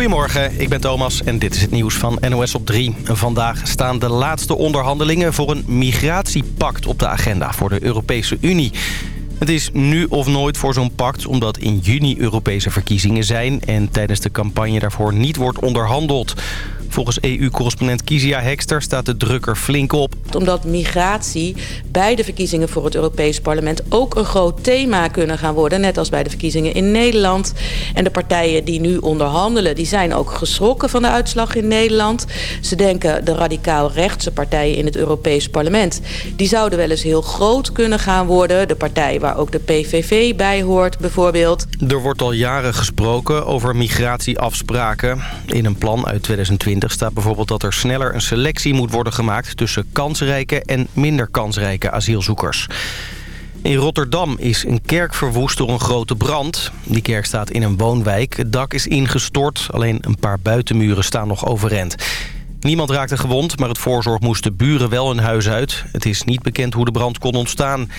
Goedemorgen, ik ben Thomas en dit is het nieuws van NOS op 3. Vandaag staan de laatste onderhandelingen voor een migratiepact op de agenda voor de Europese Unie. Het is nu of nooit voor zo'n pact omdat in juni Europese verkiezingen zijn... en tijdens de campagne daarvoor niet wordt onderhandeld. Volgens EU-correspondent Kizia Hekster staat de druk er flink op. Omdat migratie bij de verkiezingen voor het Europees Parlement ook een groot thema kunnen gaan worden. Net als bij de verkiezingen in Nederland. En de partijen die nu onderhandelen, die zijn ook geschrokken van de uitslag in Nederland. Ze denken de radicaal rechtse partijen in het Europees Parlement, die zouden wel eens heel groot kunnen gaan worden. De partij waar ook de PVV bij hoort bijvoorbeeld. Er wordt al jaren gesproken over migratieafspraken. In een plan uit 2020 staat bijvoorbeeld dat er sneller een selectie moet worden gemaakt... tussen kansrijke en minder kansrijke asielzoekers. In Rotterdam is een kerk verwoest door een grote brand. Die kerk staat in een woonwijk. Het dak is ingestort, alleen een paar buitenmuren staan nog overeind. Niemand raakte gewond, maar het voorzorg moest de buren wel hun huis uit. Het is niet bekend hoe de brand kon ontstaan.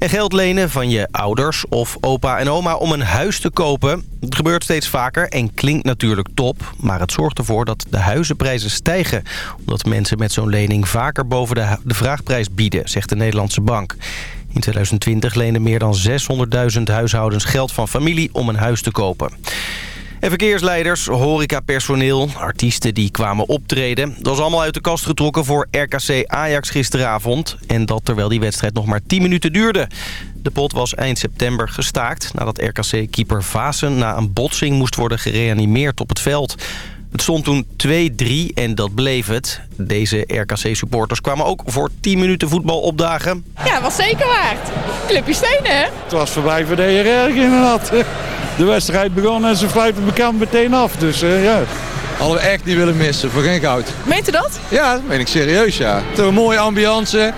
En geld lenen van je ouders of opa en oma om een huis te kopen. Het gebeurt steeds vaker en klinkt natuurlijk top. Maar het zorgt ervoor dat de huizenprijzen stijgen. Omdat mensen met zo'n lening vaker boven de, de vraagprijs bieden, zegt de Nederlandse bank. In 2020 leenden meer dan 600.000 huishoudens geld van familie om een huis te kopen. En verkeersleiders, horecapersoneel, artiesten die kwamen optreden. Dat was allemaal uit de kast getrokken voor RKC Ajax gisteravond. En dat terwijl die wedstrijd nog maar 10 minuten duurde. De pot was eind september gestaakt nadat RKC-keeper Vasen na een botsing moest worden gereanimeerd op het veld. Het stond toen 2-3 en dat bleef het. Deze RKC-supporters kwamen ook voor 10 minuten voetbal opdagen. Ja, was zeker waard. Clubje stenen, hè? Het was voorbij voor de erg inderdaad de wedstrijd begon en ze fluiten bekend meteen af. Dus uh, ja. Hadden we echt niet willen missen, voor geen goud. Meent u dat? Ja, dat meen ik serieus, ja. Een mooie ambiance.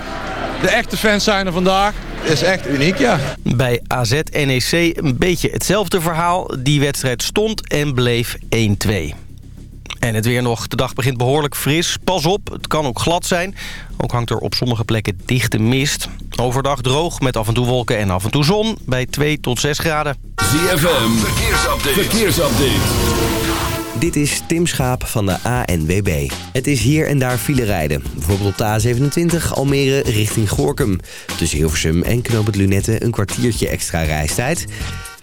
De echte fans zijn er vandaag. Het is echt uniek, ja. Bij AZ-NEC een beetje hetzelfde verhaal. Die wedstrijd stond en bleef 1-2. En het weer nog. De dag begint behoorlijk fris. Pas op, het kan ook glad zijn. Ook hangt er op sommige plekken dichte mist. Overdag droog met af en toe wolken en af en toe zon. Bij 2 tot 6 graden. ZFM, verkeersupdate. verkeersupdate. Dit is Tim Schaap van de ANWB. Het is hier en daar file rijden. Bijvoorbeeld op de A27 Almere richting Gorkum. Tussen Hilversum en Knoop het Lunette een kwartiertje extra reistijd.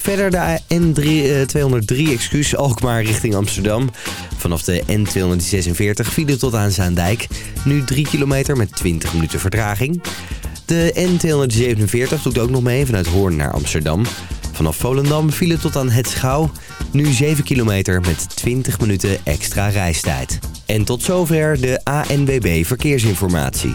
Verder de N203 uh, excuus Alkmaar richting Amsterdam. Vanaf de N246 file tot aan Zaandijk. Nu 3 kilometer met 20 minuten vertraging. De N247 doet ook nog mee vanuit Hoorn naar Amsterdam. Vanaf Volendam file tot aan Het Schouw. Nu 7 kilometer met 20 minuten extra reistijd. En tot zover de ANWB Verkeersinformatie.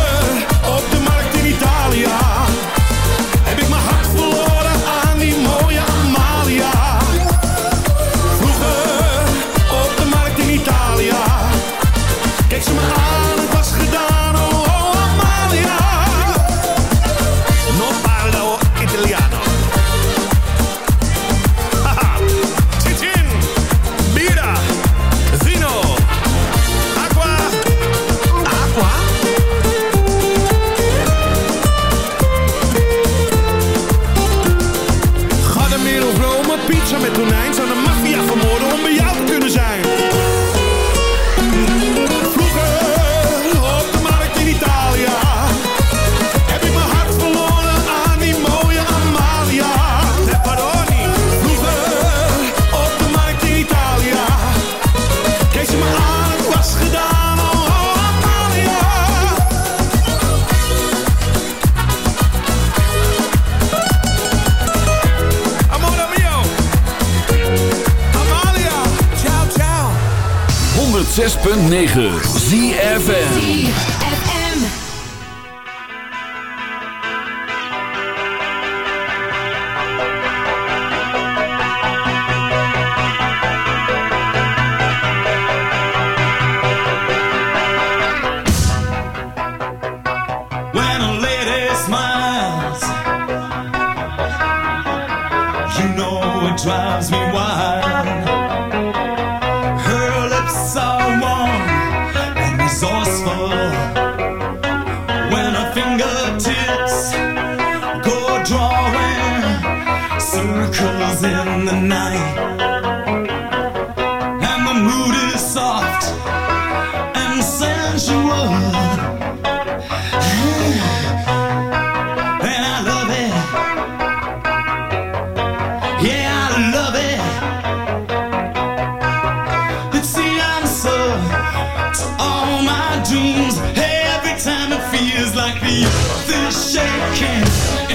me Things shaking,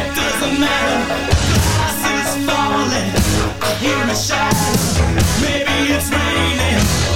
it doesn't matter. Glass is falling, I hear a shadow Maybe it's raining.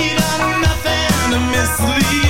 she done nothing to mislead.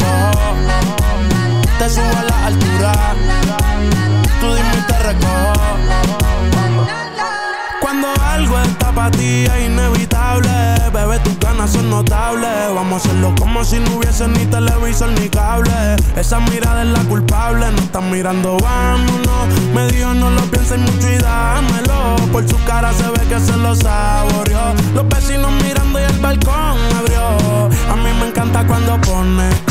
te subo a la altura. Tú dime y te recojo. Cuando algo está para ti es inevitable, bebé tus ganas son notables. Vamos a hacerlo como si no hubiese ni televisor ni cable. Esa mirada es la culpable, no están mirando, vámonos. Me dijo no lo pienses mucho y dámelo. Por su cara se ve que se lo saboreó. Los vecinos mirando y el balcón abrió. A mí me encanta cuando pone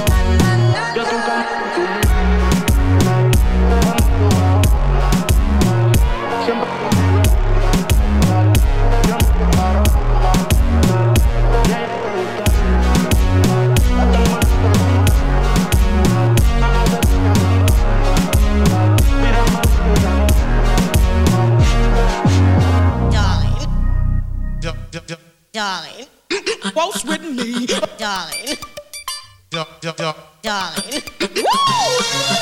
Waltz with me. Darling. Darling. Waltz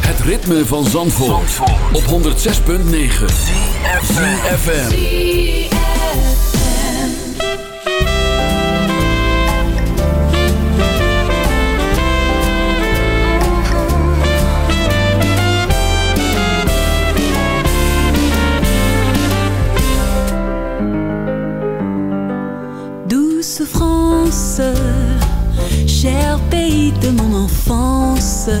Het ritme van Zandvoort, op 106.9 FM. Douce France, cher pays de mon enfance,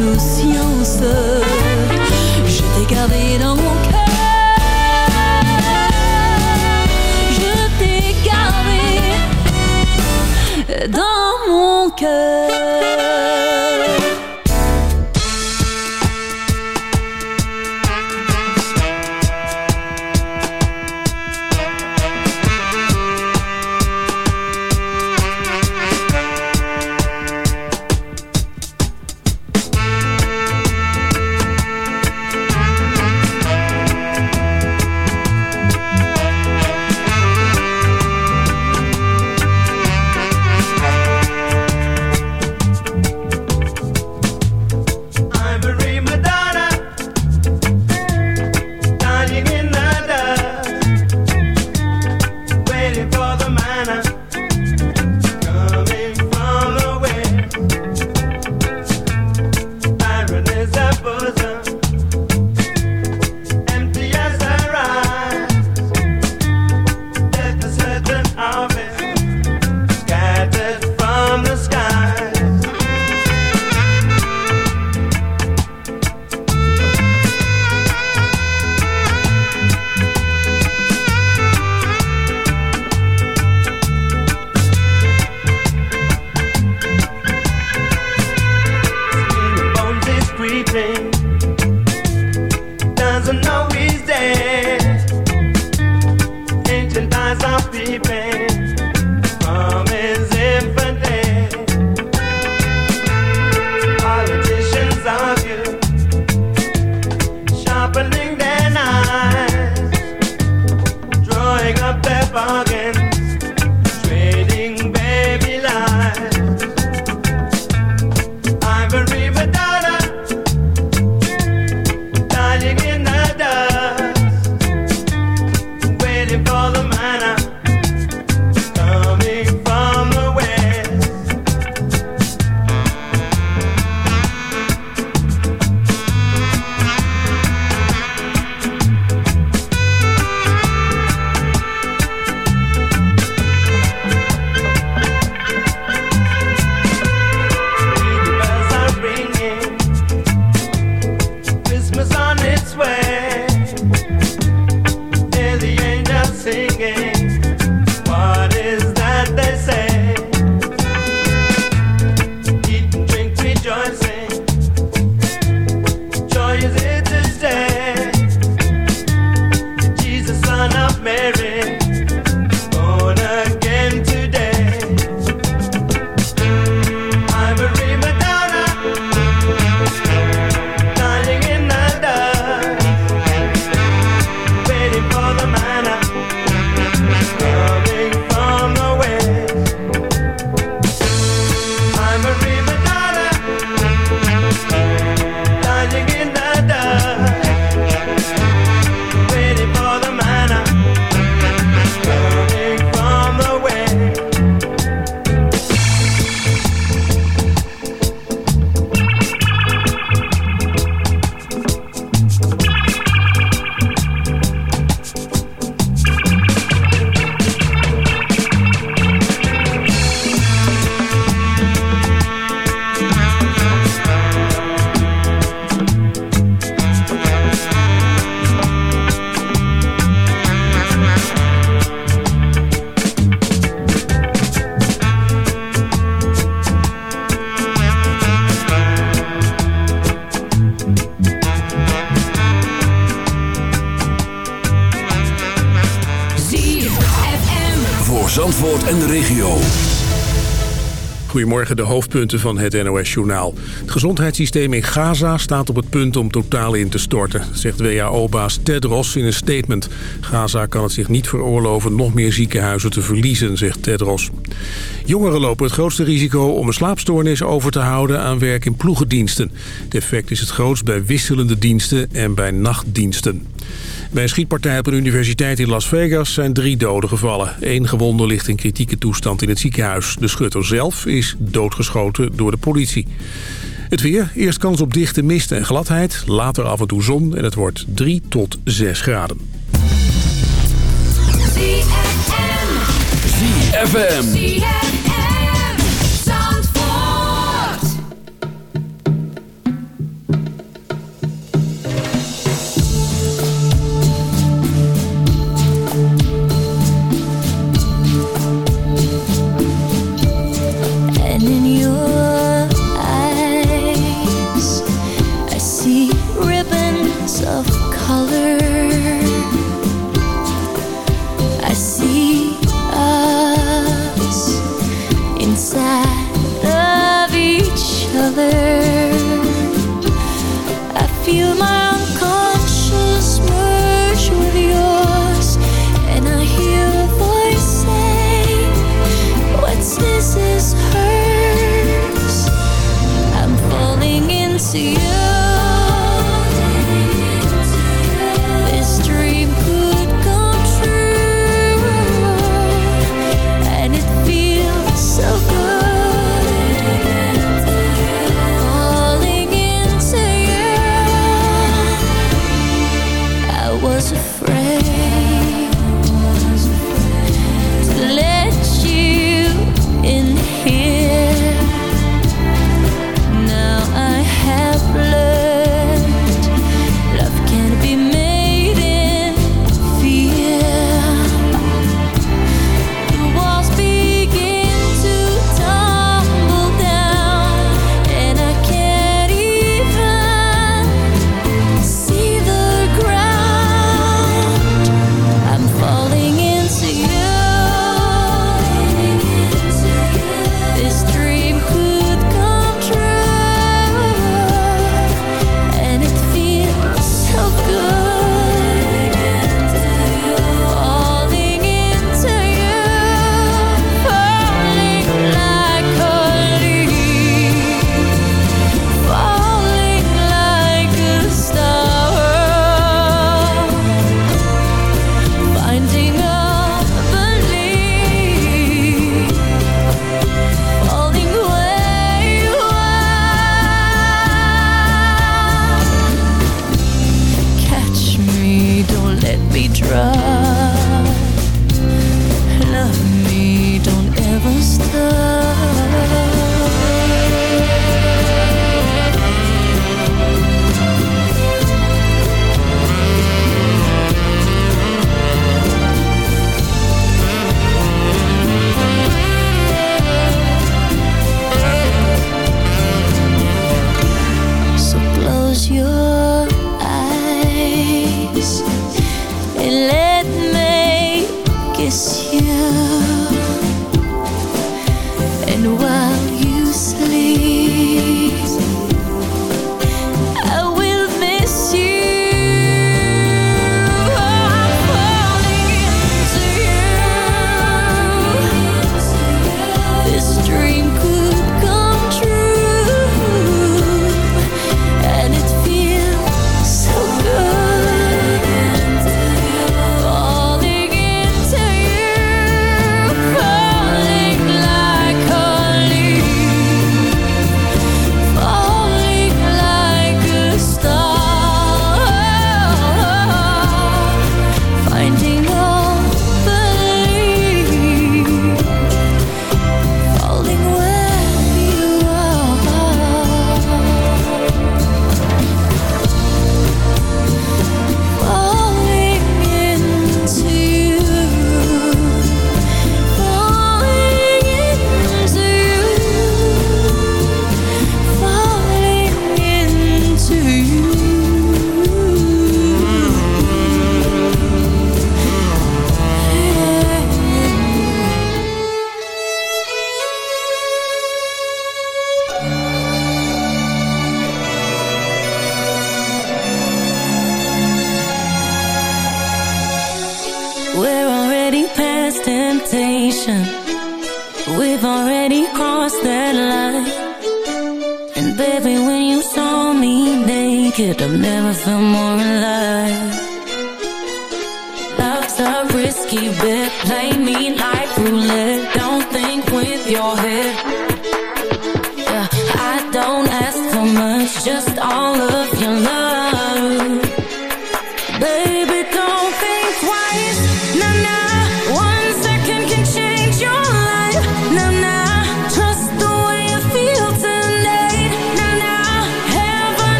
associam de hoofdpunten van het NOS-journaal. Het gezondheidssysteem in Gaza staat op het punt om totaal in te storten, zegt WHO-baas Tedros in een statement. Gaza kan het zich niet veroorloven nog meer ziekenhuizen te verliezen, zegt Tedros. Jongeren lopen het grootste risico om een slaapstoornis over te houden aan werk in ploegendiensten. Het effect is het grootst bij wisselende diensten en bij nachtdiensten. Bij een schietpartij op een universiteit in Las Vegas zijn drie doden gevallen. Eén gewonde ligt in kritieke toestand in het ziekenhuis. De schutter zelf is doodgeschoten door de politie. Het weer, eerst kans op dichte mist en gladheid, later af en toe zon en het wordt 3 tot 6 graden. ZFM.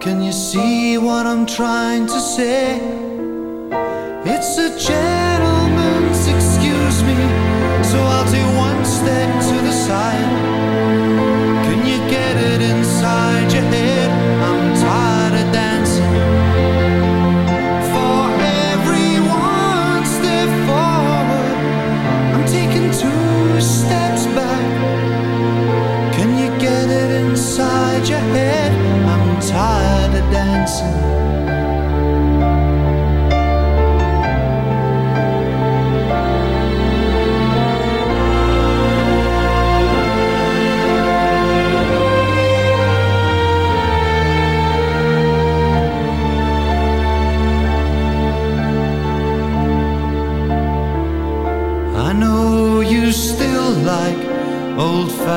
Can you see what I'm trying to say? It's a gentleman's excuse me, so I'll take one step to the side.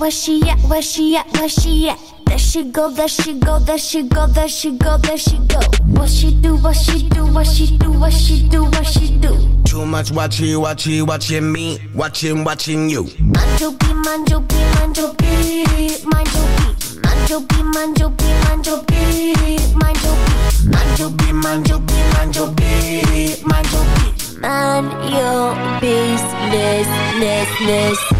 Where she at? Where she at? Where she at? Where she at? There she go, there she go, there she go, there she go, there she go. What she do, what she do, what she do, what she do, what she do. Too much watching, watching, watching me, watching, watching you. Manjo B, manjo B, manjo B, manjo B. Manjo B, manjo B, manjo B, manjo B. Manjo B, manjo B, manjo B, manjo B. Man your business, less.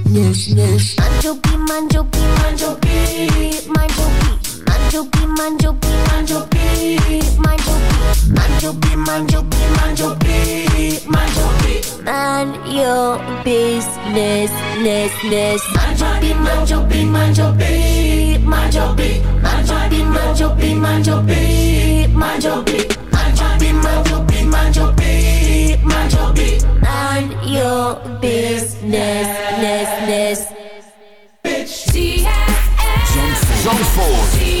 yes, yes. Manjoki, manjoki, manjoki, manjoki. Manjoki, manjoki, manjoki, manjoki. Manjoki, manjoki, manjoki, manjoki. Man your business, ness, ness. Manjoki, manjoki, manjoki, manjoki. Manjoki, manjoki, manjoki, manjoki. Manjoki, manjoki, manjoki, manjoki mind your beat. Mind your business, business, business. Bitch. Zandvoort.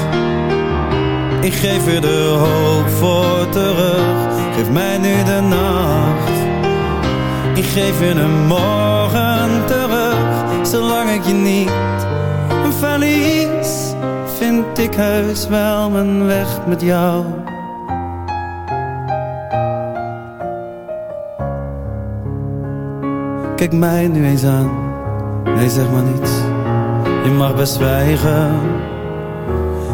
Ik geef je de hoop voor terug. Geef mij nu de nacht. Ik geef je een morgen terug. Zolang ik je niet verlies Vind ik heus wel mijn weg met jou. Kijk mij nu eens aan. Nee zeg maar niets. Je mag best zwijgen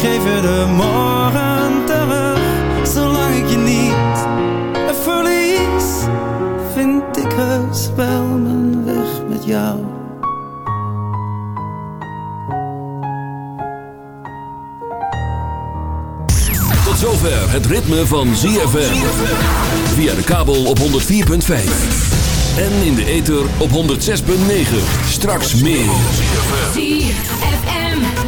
geef je de morgen terug. Zolang ik je niet verlies Vind ik heus wel mijn weg met jou. Tot zover het ritme van ZFM Via de kabel op 104.5 en in de ether op 106.9. Straks meer.